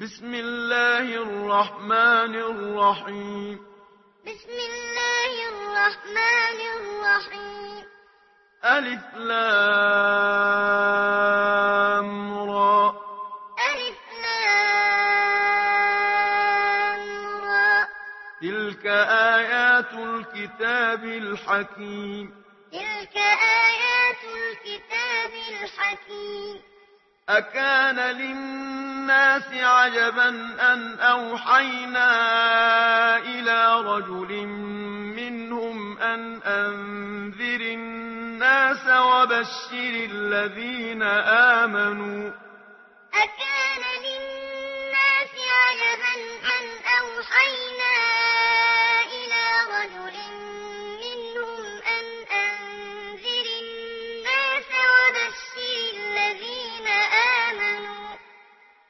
بسم الله الرحمن الرحيم بسم الله الرحمن الرحيم ألف لام را ألف لام را تلك آيات الكتاب الحكيم تلك آيات الكتاب الحكيم أكان للناس الناس عجبا أن أوحينا إلى رجل منهم أن أنذر الناس وبشر الذين آمنوا. أكان للناس عجبا أن أوحينا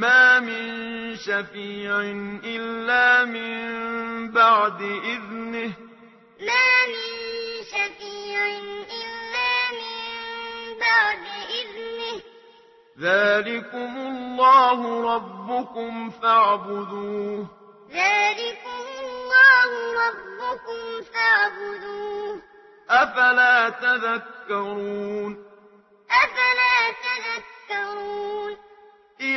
ما من شفيع إلا من بعد إذنه. ما من شفيع إلا من بعد إذنه. ذلكم الله ربكم فاعبدوه. ذلكم الله ربكم فاعبدوه. أفلا تذكرون؟ أفلا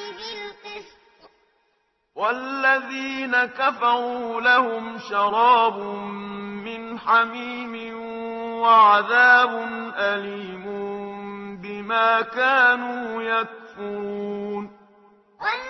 بالقسط. والذين كفروا لهم شراب من حميم وعذاب أليم بما كانوا يكفرون. والذين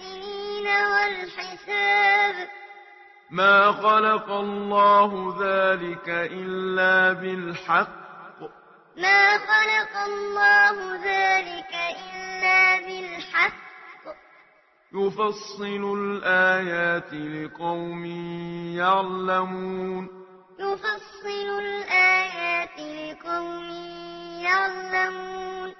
والسنين والحساب. ما خلق الله ذلك إلا بالحق. ما خلق الله ذلك إلا بالحق. يفصل الآيات لقوم يعلمون. يفصل الآيات لقوم يعلمون.